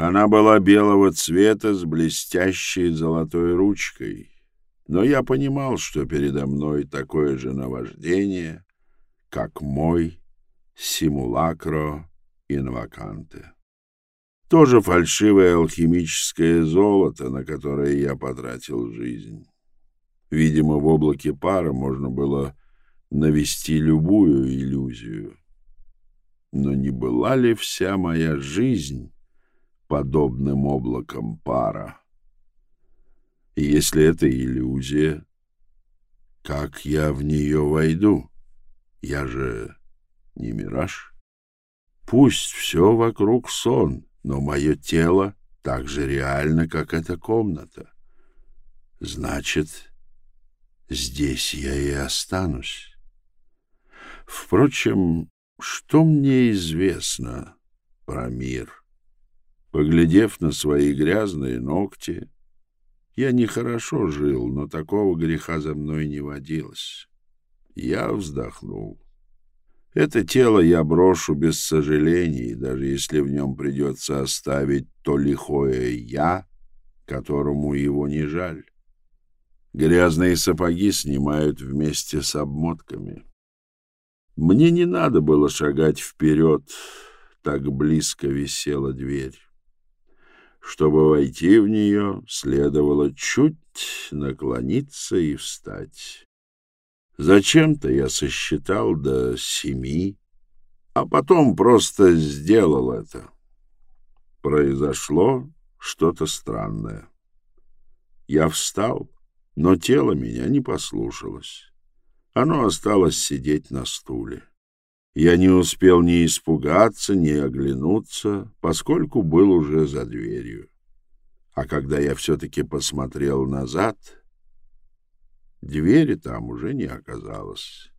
Она была белого цвета с блестящей золотой ручкой, но я понимал, что передо мной такое же наваждение, как мой симулакро инваканте. Тоже фальшивое алхимическое золото, на которое я потратил жизнь. Видимо, в облаке пара можно было навести любую иллюзию. Но не была ли вся моя жизнь подобным облаком пара? И если это иллюзия, как я в нее войду? Я же не мираж. Пусть все вокруг сон, но мое тело так же реально, как эта комната. Значит, здесь я и останусь. Впрочем, что мне известно про мир? Поглядев на свои грязные ногти, я нехорошо жил, но такого греха за мной не водилось. Я вздохнул. Это тело я брошу без сожалений, даже если в нем придется оставить то лихое «я», которому его не жаль. Грязные сапоги снимают вместе с обмотками. Мне не надо было шагать вперед, так близко висела дверь. Чтобы войти в нее, следовало чуть наклониться и встать. Зачем-то я сосчитал до семи, а потом просто сделал это. Произошло что-то странное. Я встал, но тело меня не послушалось. Оно осталось сидеть на стуле. Я не успел ни испугаться, ни оглянуться, поскольку был уже за дверью. А когда я все-таки посмотрел назад — Двери там уже не оказалось.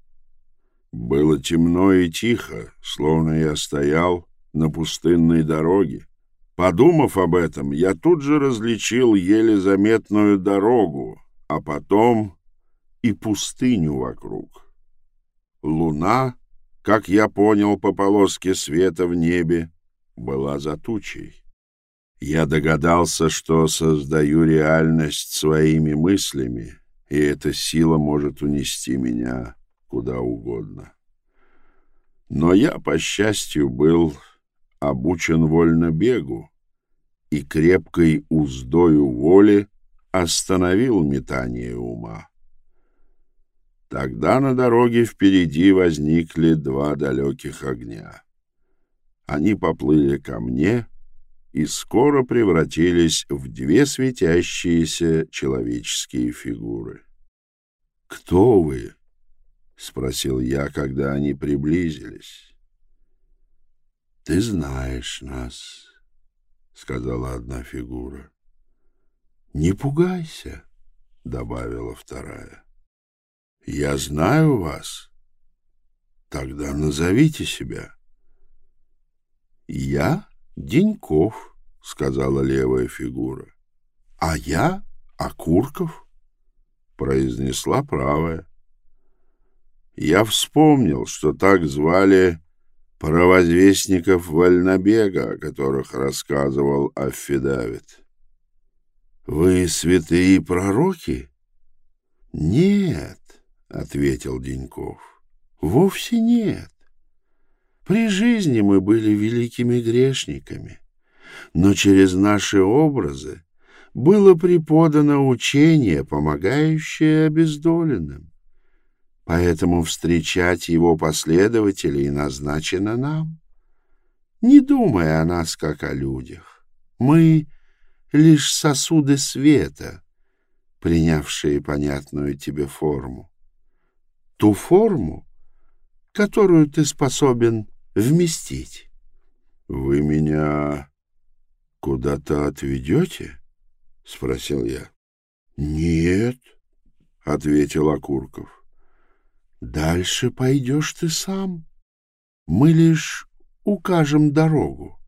Было темно и тихо, словно я стоял на пустынной дороге. Подумав об этом, я тут же различил еле заметную дорогу, а потом и пустыню вокруг. Луна, как я понял по полоске света в небе, была за тучей. Я догадался, что создаю реальность своими мыслями, и эта сила может унести меня куда угодно. Но я, по счастью, был обучен вольно бегу и крепкой уздою воли остановил метание ума. Тогда на дороге впереди возникли два далеких огня. Они поплыли ко мне и скоро превратились в две светящиеся человеческие фигуры. «Кто вы?» — спросил я, когда они приблизились. «Ты знаешь нас», — сказала одна фигура. «Не пугайся», — добавила вторая. «Я знаю вас. Тогда назовите себя». «Я?» Деньков, — сказала левая фигура. — А я Окурков, — произнесла правая. Я вспомнил, что так звали провозвестников вольнобега, о которых рассказывал Аффидавит. — Вы святые пророки? — Нет, — ответил Деньков, — вовсе нет. При жизни мы были великими грешниками, но через наши образы было преподано учение, помогающее обездоленным. Поэтому встречать его последователей назначено нам. Не думая о нас, как о людях. Мы — лишь сосуды света, принявшие понятную тебе форму. Ту форму, которую ты способен вместить. — Вы меня куда-то отведете? — спросил я. — Нет, — ответил Окурков. — Дальше пойдешь ты сам. Мы лишь укажем дорогу.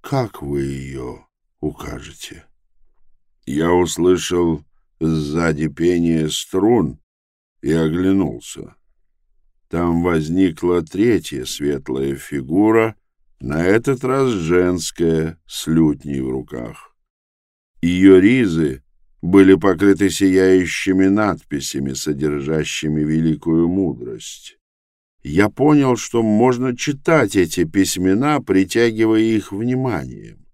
Как вы ее укажете? Я услышал сзади пение струн и оглянулся. Там возникла третья светлая фигура, На этот раз женская, с лютней в руках. Ее ризы были покрыты сияющими надписями, содержащими великую мудрость. Я понял, что можно читать эти письмена, притягивая их вниманием.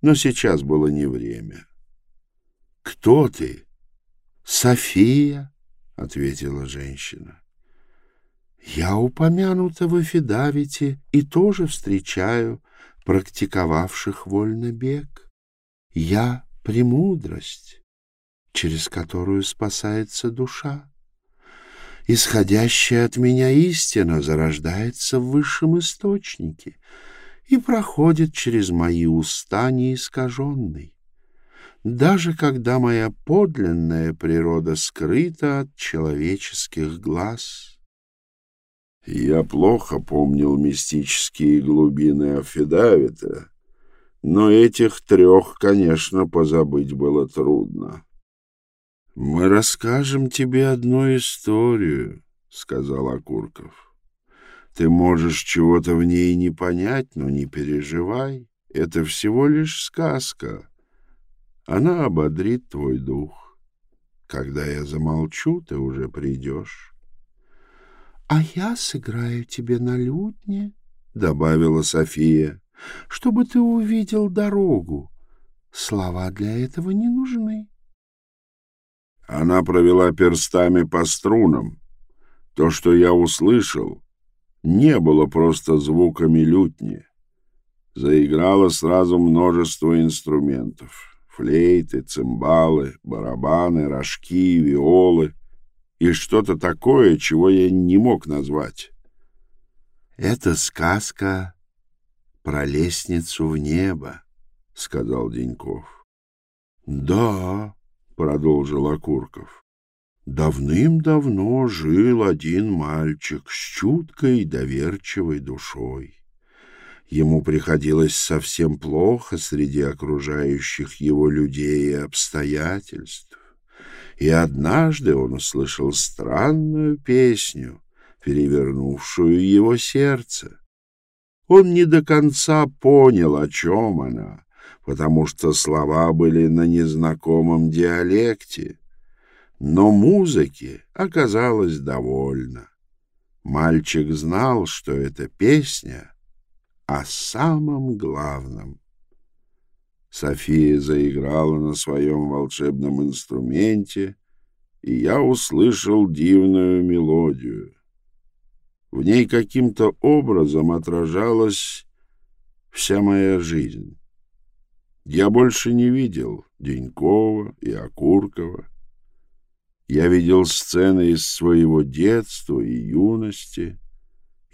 Но сейчас было не время. «Кто ты?» «София», — ответила женщина. «Я упомянута в Эфидавите и тоже встречаю практиковавших вольно бег. Я — премудрость, через которую спасается душа. Исходящая от меня истина зарождается в высшем источнике и проходит через мои уста неискаженной даже когда моя подлинная природа скрыта от человеческих глаз. Я плохо помнил мистические глубины Афидавита, но этих трех, конечно, позабыть было трудно. «Мы расскажем тебе одну историю», — сказал Акурков. «Ты можешь чего-то в ней не понять, но не переживай. Это всего лишь сказка». Она ободрит твой дух. Когда я замолчу, ты уже придешь. — А я сыграю тебе на лютне, — добавила София, — чтобы ты увидел дорогу. Слова для этого не нужны. Она провела перстами по струнам. То, что я услышал, не было просто звуками лютни. Заиграло сразу множество инструментов флейты, цимбалы, барабаны, рожки, виолы и что-то такое, чего я не мог назвать. «Это сказка про лестницу в небо», — сказал Деньков. «Да», — продолжил Окурков, — «давным-давно жил один мальчик с чуткой и доверчивой душой. Ему приходилось совсем плохо среди окружающих его людей и обстоятельств. И однажды он услышал странную песню, перевернувшую его сердце. Он не до конца понял, о чем она, потому что слова были на незнакомом диалекте. Но музыки оказалось довольно. Мальчик знал, что эта песня — о самом главном. София заиграла на своем волшебном инструменте, и я услышал дивную мелодию. В ней каким-то образом отражалась вся моя жизнь. Я больше не видел Денькова и Окуркова. Я видел сцены из своего детства и юности —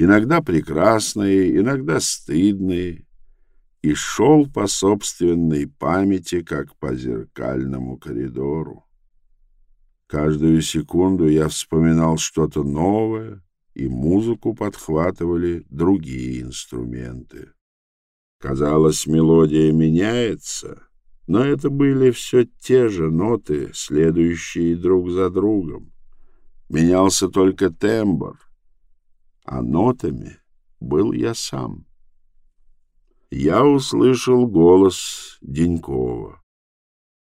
иногда прекрасные, иногда стыдные, и шел по собственной памяти, как по зеркальному коридору. Каждую секунду я вспоминал что-то новое, и музыку подхватывали другие инструменты. Казалось, мелодия меняется, но это были все те же ноты, следующие друг за другом. Менялся только тембр, а нотами был я сам. Я услышал голос Денькова.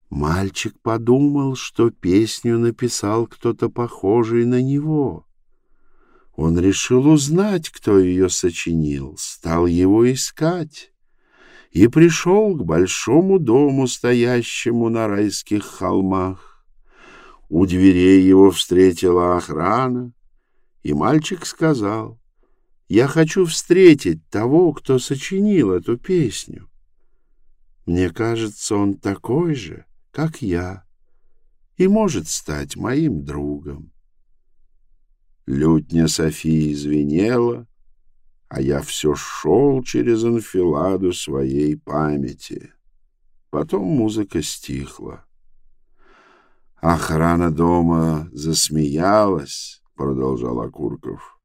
Мальчик подумал, что песню написал кто-то похожий на него. Он решил узнать, кто ее сочинил, стал его искать и пришел к большому дому, стоящему на райских холмах. У дверей его встретила охрана, и мальчик сказал, «Я хочу встретить того, кто сочинил эту песню. Мне кажется, он такой же, как я, и может стать моим другом». Лютня Софии звенела, а я все шел через анфиладу своей памяти. Потом музыка стихла. Охрана дома засмеялась, — продолжал Окурков.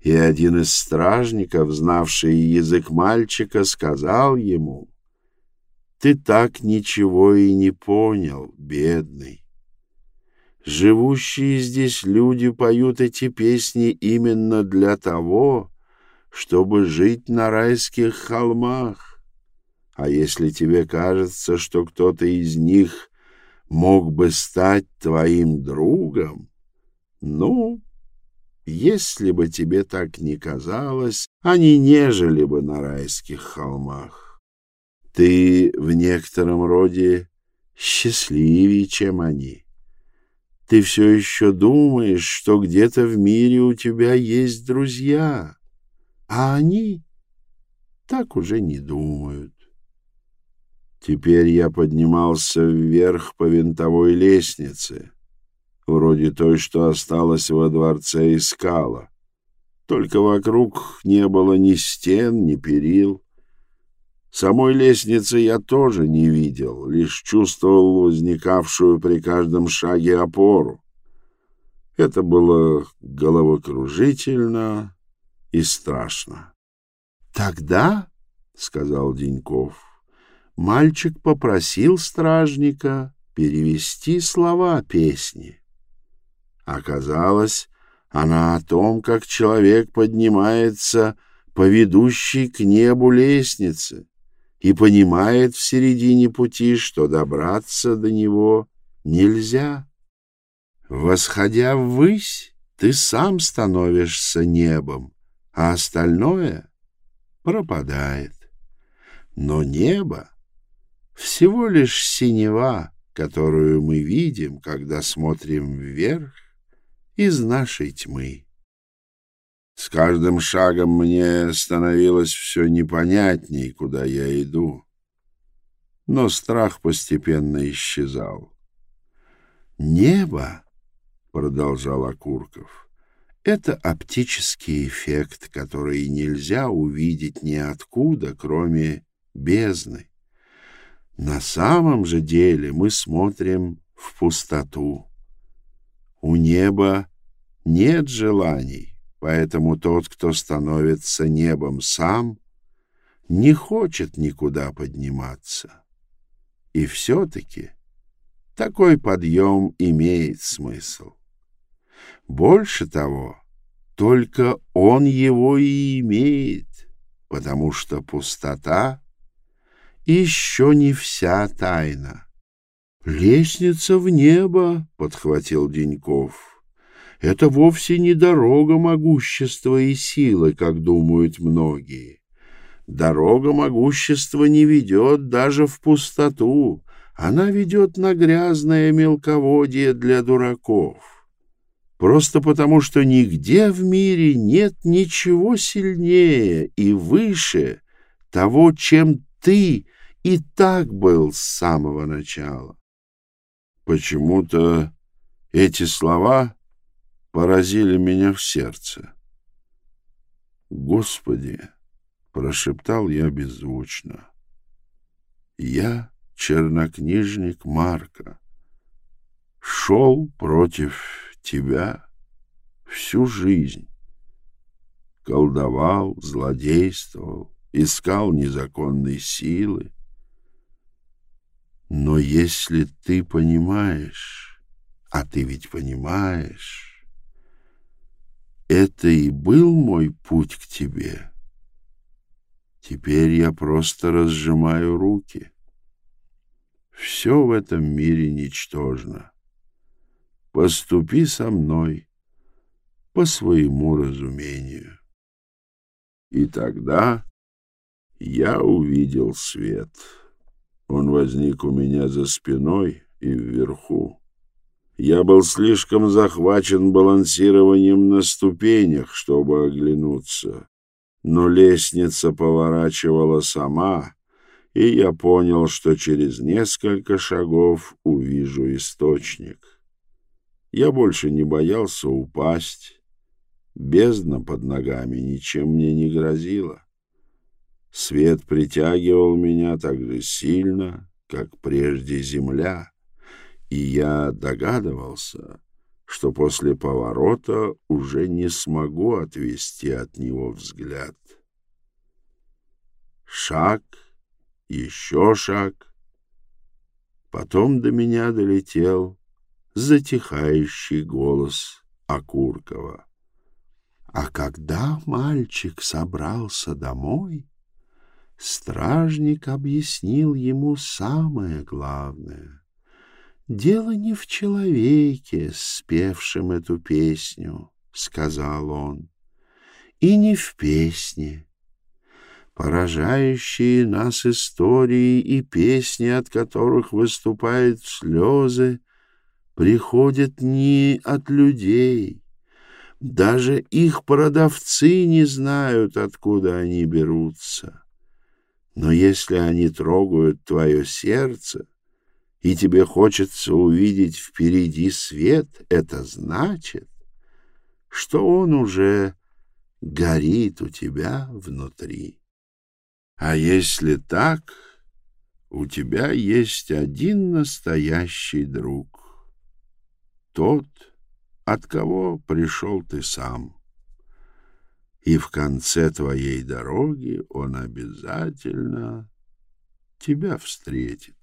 И один из стражников, знавший язык мальчика, сказал ему, «Ты так ничего и не понял, бедный. Живущие здесь люди поют эти песни именно для того, чтобы жить на райских холмах. А если тебе кажется, что кто-то из них мог бы стать твоим другом, ну, если бы тебе так не казалось, они не жили бы на райских холмах. Ты в некотором роде счастливее, чем они. Ты все еще думаешь, что где-то в мире у тебя есть друзья, а они так уже не думают. Теперь я поднимался вверх по винтовой лестнице, вроде той, что осталась во дворце Искала. Только вокруг не было ни стен, ни перил. Самой лестницы я тоже не видел, лишь чувствовал возникавшую при каждом шаге опору. Это было головокружительно и страшно. — Тогда, — сказал Деньков, — мальчик попросил стражника перевести слова песни. Оказалось, она о том, как человек поднимается по ведущей к небу лестнице и понимает в середине пути, что добраться до него нельзя. Восходя ввысь, ты сам становишься небом, а остальное пропадает. Но небо — всего лишь синева, которую мы видим, когда смотрим вверх из нашей тьмы. С каждым шагом мне становилось все непонятней, куда я иду. Но страх постепенно исчезал. «Небо», — продолжал Окурков, — «это оптический эффект, который нельзя увидеть ниоткуда, кроме бездны. На самом же деле мы смотрим в пустоту. У неба нет желаний, поэтому тот, кто становится небом сам, не хочет никуда подниматься. И все-таки такой подъем имеет смысл. Больше того, только он его и имеет, потому что пустота еще не вся тайна. «Лестница в небо», — подхватил Деньков. «Это вовсе не дорога могущества и силы, как думают многие. Дорога могущества не ведет даже в пустоту, она ведет на грязное мелководье для дураков. Просто потому, что нигде в мире нет ничего сильнее и выше того, чем ты и так был с самого начала. Почему-то эти слова поразили меня в сердце. «Господи!» — прошептал я беззвучно. «Я чернокнижник Марка, шел против тебя всю жизнь, колдовал, злодействовал, искал незаконной силы, но если ты понимаешь, а ты ведь понимаешь, это и был мой путь к тебе. Теперь я просто разжимаю руки. Все в этом мире ничтожно. Поступи со мной по своему разумению. И тогда я увидел свет». Он возник у меня за спиной и вверху. Я был слишком захвачен балансированием на ступенях, чтобы оглянуться. Но лестница поворачивала сама, и я понял, что через несколько шагов увижу источник. Я больше не боялся упасть. Бездна под ногами ничем мне не грозила. Свет притягивал меня так же сильно, как прежде земля, и я догадывался, что после поворота уже не смогу отвести от него взгляд. Шаг, еще шаг. Потом до меня долетел затихающий голос Окуркова. А когда мальчик собрался домой, стражник объяснил ему самое главное. «Дело не в человеке, спевшем эту песню», — сказал он, — «и не в песне. Поражающие нас истории и песни, от которых выступают слезы, приходят не от людей, даже их продавцы не знают, откуда они берутся. Но если они трогают твое сердце, и тебе хочется увидеть впереди свет, это значит, что он уже горит у тебя внутри. А если так, у тебя есть один настоящий друг, тот, от кого пришел ты сам. И в конце твоей дороги он обязательно тебя встретит.